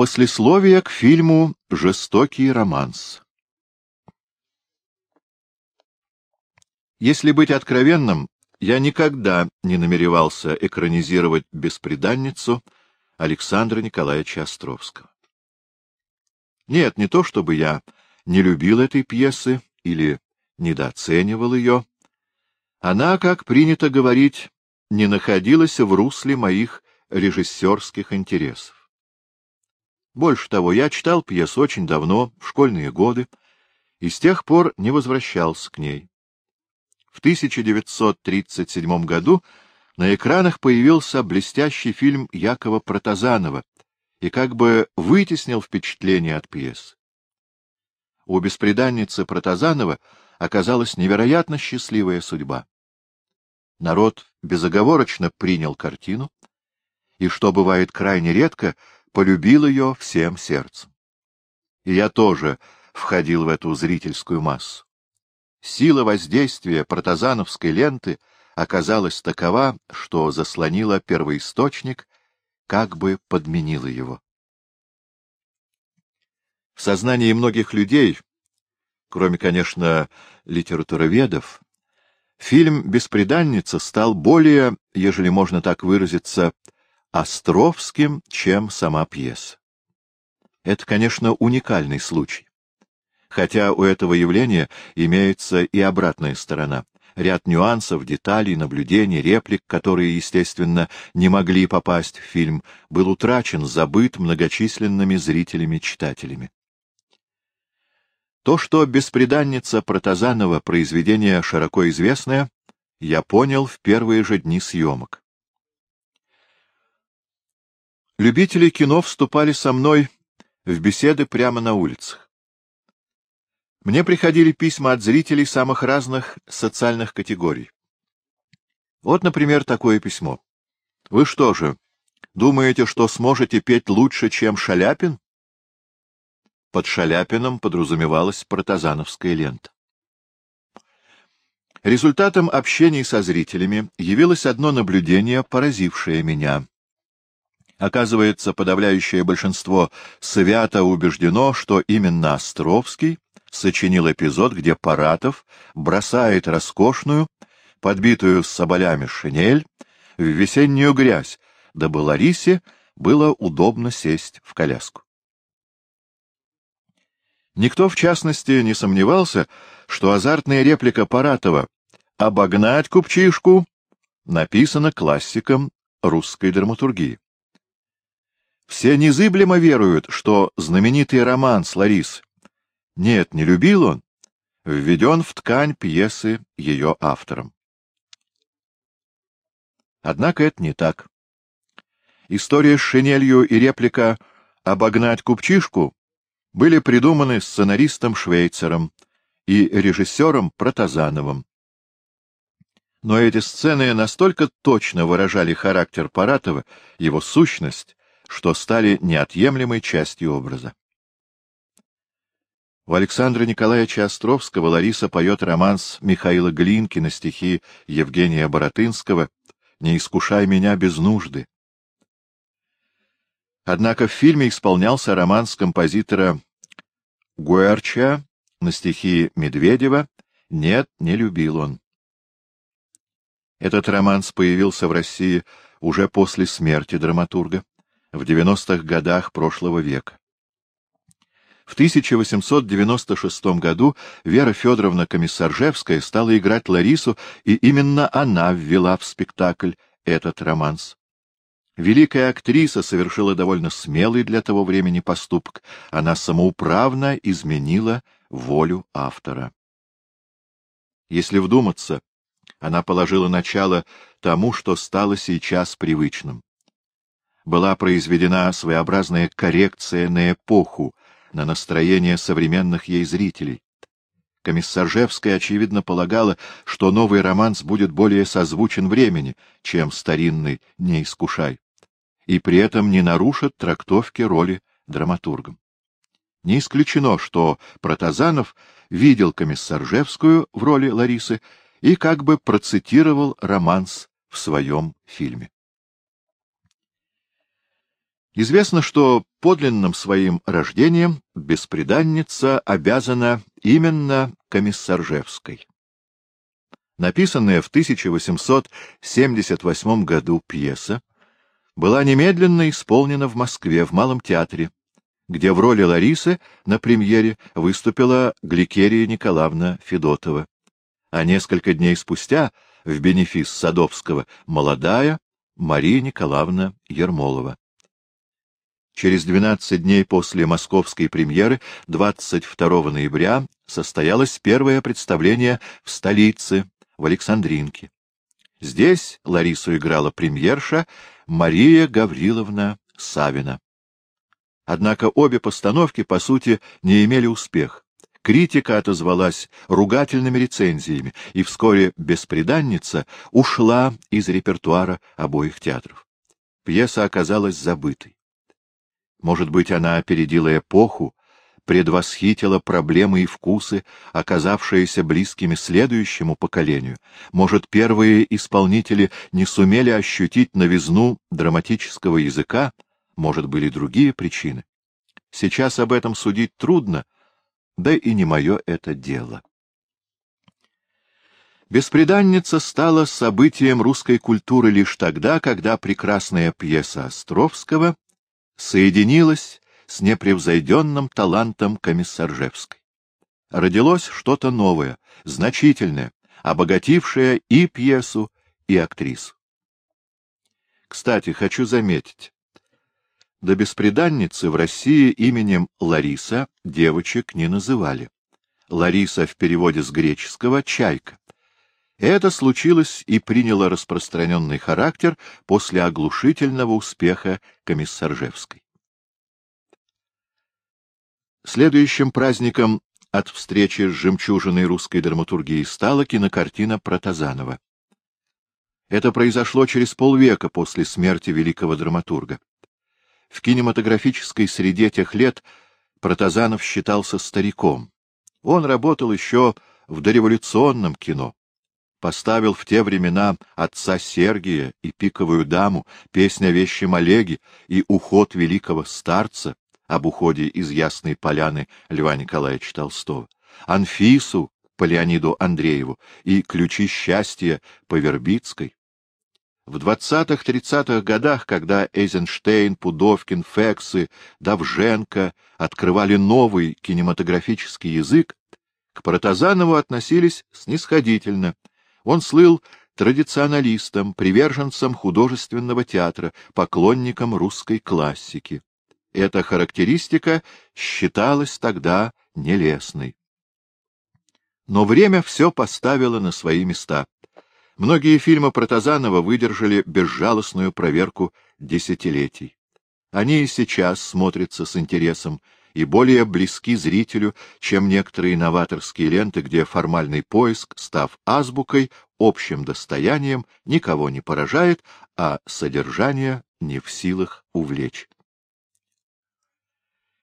Послесловие к фильму «Жестокий романс». Если быть откровенным, я никогда не намеревался экранизировать «Беспреданницу» Александра Николаевича Островского. Нет, не то чтобы я не любил этой пьесы или недооценивал ее. Она, как принято говорить, не находилась в русле моих режиссерских интересов. Больше того, я читал пьесу очень давно, в школьные годы, и с тех пор не возвращался к ней. В 1937 году на экранах появился блестящий фильм Якова Протазанова и как бы вытеснил впечатление от пьесы. У беспреданницы Протазанова оказалась невероятно счастливая судьба. Народ безоговорочно принял картину, и, что бывает крайне редко, полюбил ее всем сердцем. И я тоже входил в эту зрительскую массу. Сила воздействия протазановской ленты оказалась такова, что заслонила первоисточник, как бы подменила его. В сознании многих людей, кроме, конечно, литературоведов, фильм «Беспреданница» стал более, ежели можно так выразиться, островским, чем сама пьеса. Это, конечно, уникальный случай. Хотя у этого явления имеется и обратная сторона. Ряд нюансов, деталей, наблюдений, реплик, которые, естественно, не могли попасть в фильм, был утрачен, забыт многочисленными зрителями-читателями. То, что «Беспреданница» Протазанова произведение широко известное, я понял в первые же дни съемок. Любители кино вступали со мной в беседы прямо на улицах. Мне приходили письма от зрителей самых разных социальных категорий. Вот, например, такое письмо. Вы что же, думаете, что сможете петь лучше, чем Шаляпин? Под Шаляпином подразумевалась протазановская лента. Результатом общения со зрителями явилось одно наблюдение, поразившее меня. Оказывается, подавляющее большинство свято убеждено, что именно Островский сочинил эпизод, где Паратов бросает роскошную, подбитую соболями шинель, в весеннюю грязь, дабы Ларисе было удобно сесть в коляску. Никто, в частности, не сомневался, что азартная реплика Паратова «обогнать купчишку» написана классиком русской драматургии. Все незыблемо веруют, что знаменитый роман с Ларис «Нет, не любил он» введен в ткань пьесы ее автором. Однако это не так. История с шинелью и реплика «обогнать купчишку» были придуманы сценаристом Швейцером и режиссером Протазановым. Но эти сцены настолько точно выражали характер Паратова, его сущность, что стали неотъемлемой частью образа. У Александра Николаевича Островского Лариса поет романс Михаила Глинки на стихи Евгения Боротынского «Не искушай меня без нужды». Однако в фильме исполнялся романс композитора Гуэрча на стихи Медведева «Нет, не любил он». Этот романс появился в России уже после смерти драматурга в 90-х годах прошлого века. В 1896 году Вера Федоровна Комиссаржевская стала играть Ларису, и именно она ввела в спектакль этот романс. Великая актриса совершила довольно смелый для того времени поступок. Она самоуправно изменила волю автора. Если вдуматься, она положила начало тому, что стало сейчас привычным была произведена своеобразная коррекция на эпоху, на настроение современных ей зрителей. Комиссаржевская, очевидно, полагала, что новый романс будет более созвучен времени, чем старинный «Не искушай», и при этом не нарушит трактовки роли драматургом. Не исключено, что Протазанов видел комиссаржевскую в роли Ларисы и как бы процитировал романс в своем фильме. Известно, что подлинным своим рождением беспреданница обязана именно Комиссаржевской. Написанная в 1878 году пьеса была немедленно исполнена в Москве в Малом театре, где в роли Ларисы на премьере выступила Гликерия Николаевна Федотова, а несколько дней спустя в бенефис Садовского молодая Мария Николаевна Ермолова. Через 12 дней после московской премьеры, 22 ноября, состоялось первое представление в столице, в Александринке. Здесь Ларису играла премьерша Мария Гавриловна Савина. Однако обе постановки, по сути, не имели успеха. Критика отозвалась ругательными рецензиями, и вскоре «Беспреданница» ушла из репертуара обоих театров. Пьеса оказалась забытой. Может быть, она опередила эпоху, предвосхитила проблемы и вкусы, оказавшиеся близкими следующему поколению. Может, первые исполнители не сумели ощутить новизну драматического языка, может, были другие причины. Сейчас об этом судить трудно, да и не мое это дело. Беспреданница стала событием русской культуры лишь тогда, когда прекрасная пьеса Островского соединилась с непревзойденным талантом Комиссаржевской. Родилось что-то новое, значительное, обогатившее и пьесу, и актрису. Кстати, хочу заметить, до беспреданницы в России именем Лариса девочек не называли. Лариса в переводе с греческого — «чайка». Это случилось и приняло распространенный характер после оглушительного успеха Комиссаржевской. Следующим праздником от встречи с жемчужиной русской драматургии стала кинокартина Протазанова. Это произошло через полвека после смерти великого драматурга. В кинематографической среде тех лет Протазанов считался стариком. Он работал еще в дореволюционном кино. Поставил в те времена отца Сергия и пиковую даму, песня вещи Олеги и уход великого старца, об уходе из Ясной Поляны Льва Николаевича Толстого, Анфису по Леониду Андрееву и Ключи счастья по Вербицкой. В двадцатых-тридцатых годах, когда Эйзенштейн, Пудовкин, Фексы, Давженко открывали новый кинематографический язык, к Протазанову относились снисходительно. Он слыл традиционалистом, приверженцем художественного театра, поклонником русской классики. Эта характеристика считалась тогда нелестной. Но время все поставило на свои места. Многие фильмы Протазанова выдержали безжалостную проверку десятилетий. Они и сейчас смотрятся с интересом и более близки зрителю, чем некоторые новаторские ленты, где формальный поиск, став азбукой, общим достоянием, никого не поражает, а содержание не в силах увлечь.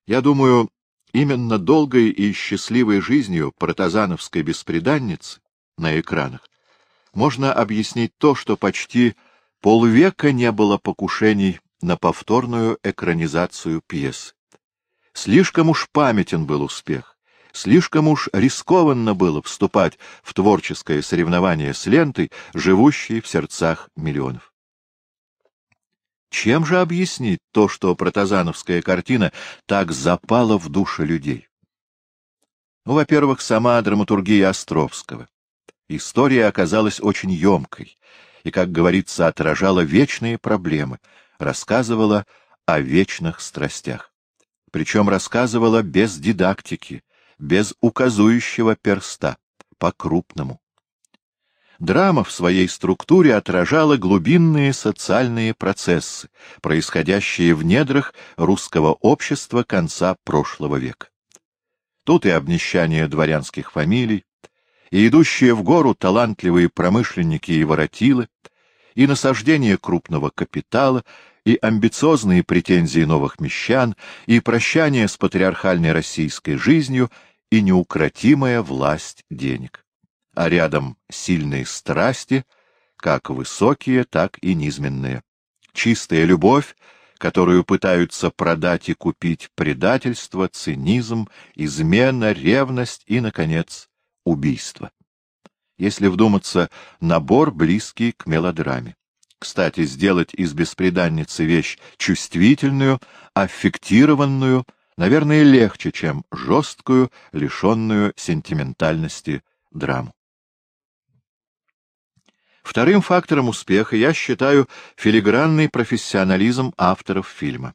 Я думаю, именно долгой и счастливой жизнью протазановской беспреданницы на экранах можно объяснить то, что почти полвека не было покушений на повторную экранизацию пьесы. Слишком уж памятен был успех, слишком уж рискованно было вступать в творческое соревнование с лентой, живущей в сердцах миллионов. Чем же объяснить то, что протазановская картина так запала в души людей? Ну, во-первых, сама драматургия Островского. История оказалась очень емкой и, как говорится, отражала вечные проблемы, рассказывала о вечных страстях. Причем рассказывала без дидактики, без указующего перста, по-крупному. Драма в своей структуре отражала глубинные социальные процессы, происходящие в недрах русского общества конца прошлого века. Тут и обнищание дворянских фамилий, и идущие в гору талантливые промышленники и воротилы, и насаждение крупного капитала, и амбициозные претензии новых мещан, и прощание с патриархальной российской жизнью, и неукротимая власть денег а рядом сильные страсти, как высокие, так и низменные. Чистая любовь, которую пытаются продать и купить предательство, цинизм, измена, ревность и, наконец, убийство. Если вдуматься, набор близкий к мелодраме. Кстати, сделать из беспреданницы вещь чувствительную, аффектированную, наверное, легче, чем жесткую, лишенную сентиментальности драму. Вторым фактором успеха я считаю филигранный профессионализм авторов фильма.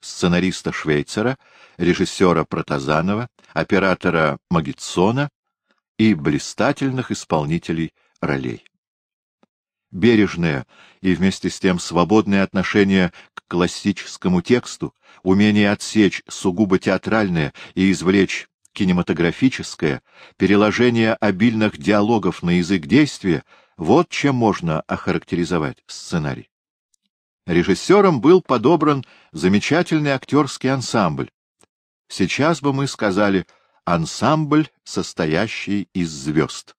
Сценариста Швейцера, режиссера Протазанова, оператора Магитсона и блистательных исполнителей ролей. Бережное и вместе с тем свободное отношение к классическому тексту, умение отсечь сугубо театральное и извлечь кинематографическое, переложение обильных диалогов на язык действия — вот чем можно охарактеризовать сценарий. Режиссером был подобран замечательный актерский ансамбль. Сейчас бы мы сказали «ансамбль, состоящий из звезд».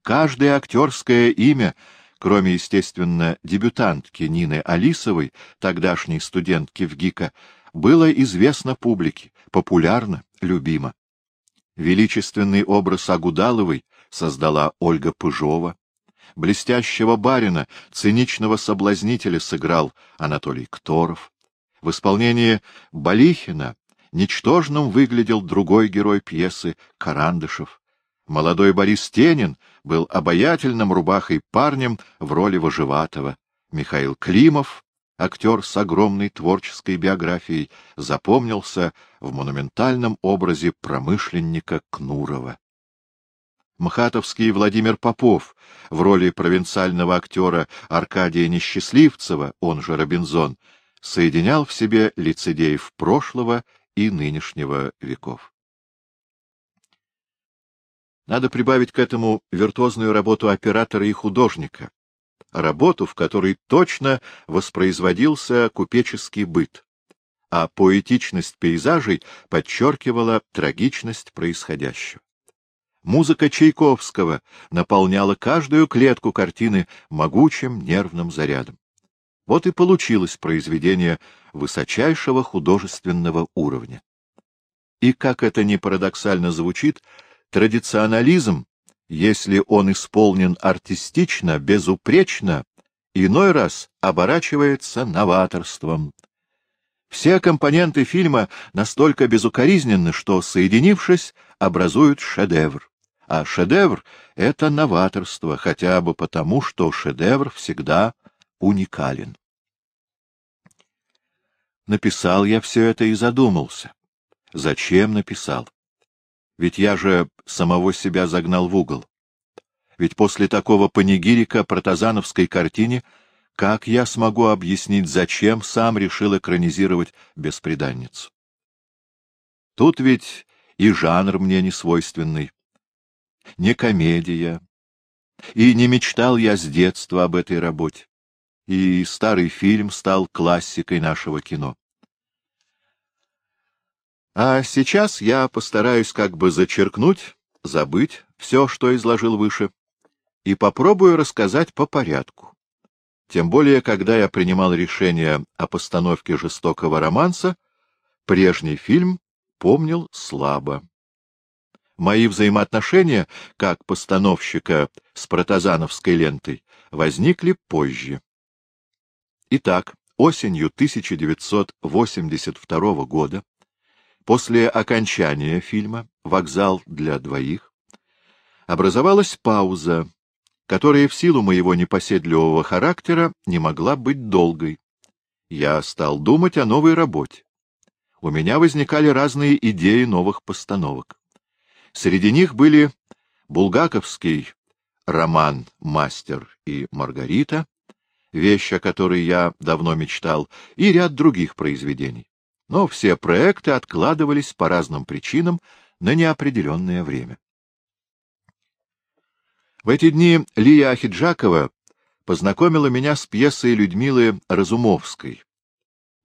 Каждое актерское имя, кроме, естественно, дебютантки Нины Алисовой, тогдашней студентки в ГИКа, было известно публике, популярно, любимо. Величественный образ Агудаловой создала Ольга Пыжова, блестящего барина, циничного соблазнителя сыграл Анатолий Кторов. В исполнении Балихина ничтожным выглядел другой герой пьесы Карандышев. Молодой Борис Тенин был обаятельным рубахой парнем в роли вожеватого. Михаил Климов, актер с огромной творческой биографией, запомнился в монументальном образе промышленника Кнурова. Мхатовский Владимир Попов в роли провинциального актера Аркадия Несчастливцева, он же Робинзон, соединял в себе лицедеев прошлого и нынешнего веков. Надо прибавить к этому виртуозную работу оператора и художника, работу, в которой точно воспроизводился купеческий быт, а поэтичность пейзажей подчеркивала трагичность происходящего. Музыка Чайковского наполняла каждую клетку картины могучим нервным зарядом. Вот и получилось произведение высочайшего художественного уровня. И, как это ни парадоксально звучит, традиционализм, если он исполнен артистично, безупречно, иной раз оборачивается новаторством. Все компоненты фильма настолько безукоризненны, что, соединившись, образуют шедевр а шедевр — это новаторство, хотя бы потому, что шедевр всегда уникален. Написал я все это и задумался. Зачем написал? Ведь я же самого себя загнал в угол. Ведь после такого панигирика протазановской картине как я смогу объяснить, зачем сам решил экранизировать беспреданницу? Тут ведь и жанр мне не свойственный не комедия. И не мечтал я с детства об этой работе. И старый фильм стал классикой нашего кино. А сейчас я постараюсь как бы зачеркнуть, забыть все, что изложил выше, и попробую рассказать по порядку. Тем более, когда я принимал решение о постановке жестокого романса, прежний фильм помнил слабо. Мои взаимоотношения, как постановщика с протазановской лентой, возникли позже. Итак, осенью 1982 года, после окончания фильма «Вокзал для двоих», образовалась пауза, которая в силу моего непоседливого характера не могла быть долгой. Я стал думать о новой работе. У меня возникали разные идеи новых постановок. Среди них были булгаковский роман «Мастер и Маргарита», вещь, о которой я давно мечтал, и ряд других произведений. Но все проекты откладывались по разным причинам на неопределенное время. В эти дни Лия Ахиджакова познакомила меня с пьесой Людмилы Разумовской,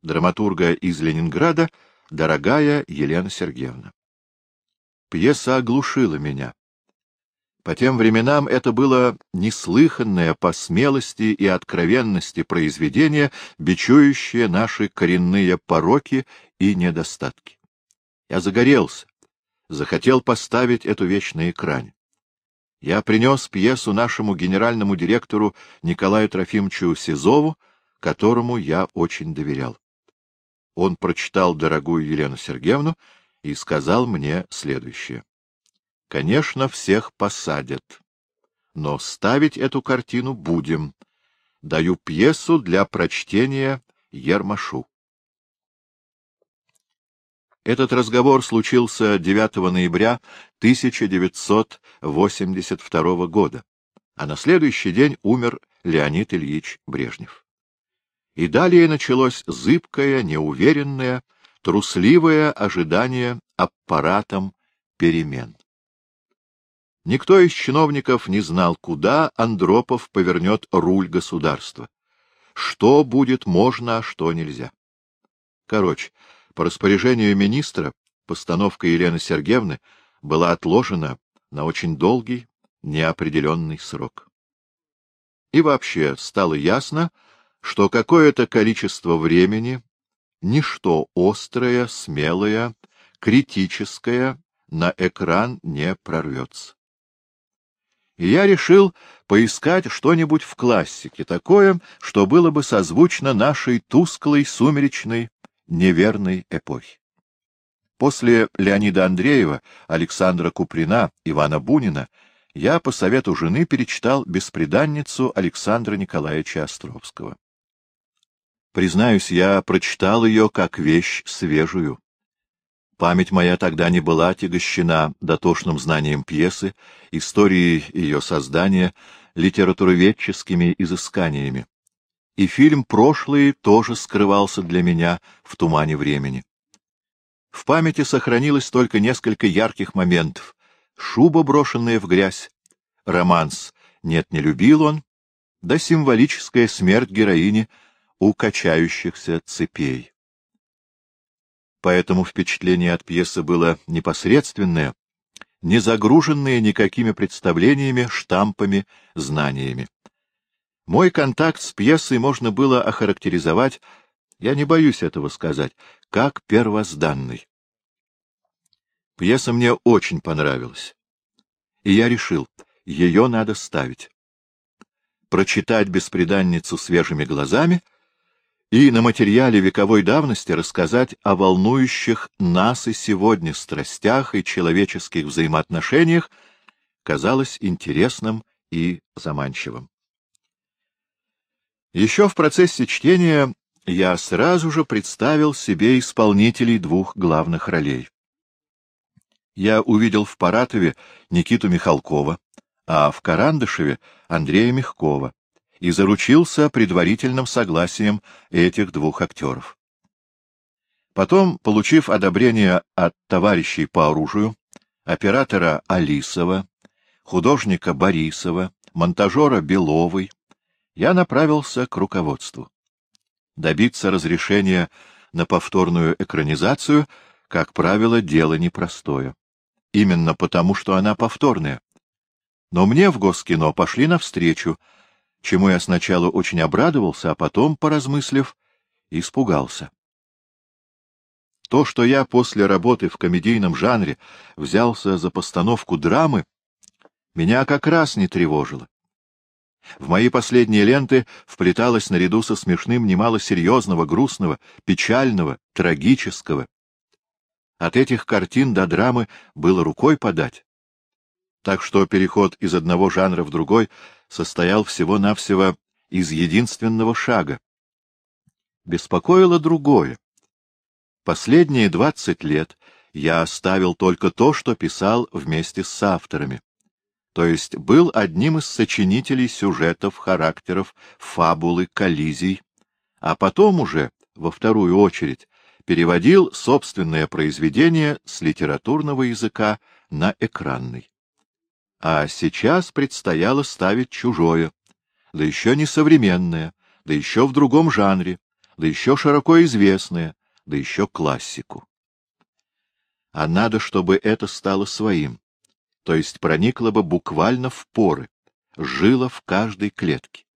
драматурга из Ленинграда, дорогая Елена Сергеевна. Пьеса оглушила меня. По тем временам это было неслыханное по смелости и откровенности произведение, бичующее наши коренные пороки и недостатки. Я загорелся, захотел поставить эту вещь на экране. Я принес пьесу нашему генеральному директору Николаю Трофимовичу Сизову, которому я очень доверял. Он прочитал дорогую Елену Сергеевну и сказал мне следующее. Конечно, всех посадят. Но ставить эту картину будем. Даю пьесу для прочтения Ермашу. Этот разговор случился 9 ноября 1982 года, а на следующий день умер Леонид Ильич Брежнев. И далее началось зыбкое, неуверенное, трусливое ожидание аппаратом перемен. Никто из чиновников не знал, куда Андропов повернет руль государства. Что будет можно, а что нельзя. Короче, по распоряжению министра постановка Елены Сергеевны была отложена на очень долгий, неопределенный срок. И вообще стало ясно, что какое-то количество времени ничто острое, смелое, критическое на экран не прорвется и я решил поискать что-нибудь в классике, такое, что было бы созвучно нашей тусклой, сумеречной, неверной эпохе. После Леонида Андреева, Александра Куприна, Ивана Бунина я по совету жены перечитал «Беспреданницу» Александра Николаевича Островского. Признаюсь, я прочитал ее как вещь свежую. Память моя тогда не была отягощена дотошным знанием пьесы, историей ее создания, литературоведческими изысканиями. И фильм «Прошлый» тоже скрывался для меня в тумане времени. В памяти сохранилось только несколько ярких моментов. Шуба, брошенная в грязь, романс «Нет, не любил он», да символическая смерть героини у качающихся цепей поэтому впечатление от пьесы было непосредственное, не загруженное никакими представлениями, штампами, знаниями. Мой контакт с пьесой можно было охарактеризовать, я не боюсь этого сказать, как первозданный. Пьеса мне очень понравилась, и я решил, ее надо ставить. Прочитать «Беспреданницу» свежими глазами — и на материале вековой давности рассказать о волнующих нас и сегодня страстях и человеческих взаимоотношениях казалось интересным и заманчивым. Еще в процессе чтения я сразу же представил себе исполнителей двух главных ролей. Я увидел в Паратове Никиту Михалкова, а в Карандышеве Андрея Мягкова и заручился предварительным согласием этих двух актеров. Потом, получив одобрение от товарищей по оружию, оператора Алисова, художника Борисова, монтажера Беловой, я направился к руководству. Добиться разрешения на повторную экранизацию, как правило, дело непростое. Именно потому, что она повторная. Но мне в Госкино пошли навстречу, чему я сначала очень обрадовался, а потом, поразмыслив, испугался. То, что я после работы в комедийном жанре взялся за постановку драмы, меня как раз не тревожило. В мои последние ленты вплеталось наряду со смешным немало серьезного, грустного, печального, трагического. От этих картин до драмы было рукой подать. Так что переход из одного жанра в другой состоял всего-навсего из единственного шага. Беспокоило другое. Последние двадцать лет я оставил только то, что писал вместе с авторами. То есть был одним из сочинителей сюжетов, характеров, фабулы, коллизий, а потом уже, во вторую очередь, переводил собственное произведение с литературного языка на экранный. А сейчас предстояло ставить чужое, да еще не современное, да еще в другом жанре, да еще широко известное, да еще классику. А надо, чтобы это стало своим. то есть проникла бы буквально в поры, жила в каждой клетке.